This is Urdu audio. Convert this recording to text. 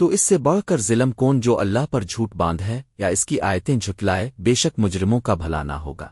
تو اس سے بڑھ کر ظلم کون جو اللہ پر جھوٹ باندھ ہے یا اس کی آیتیں جھٹلائے، بے شک مجرموں کا بھلا نہ ہوگا۔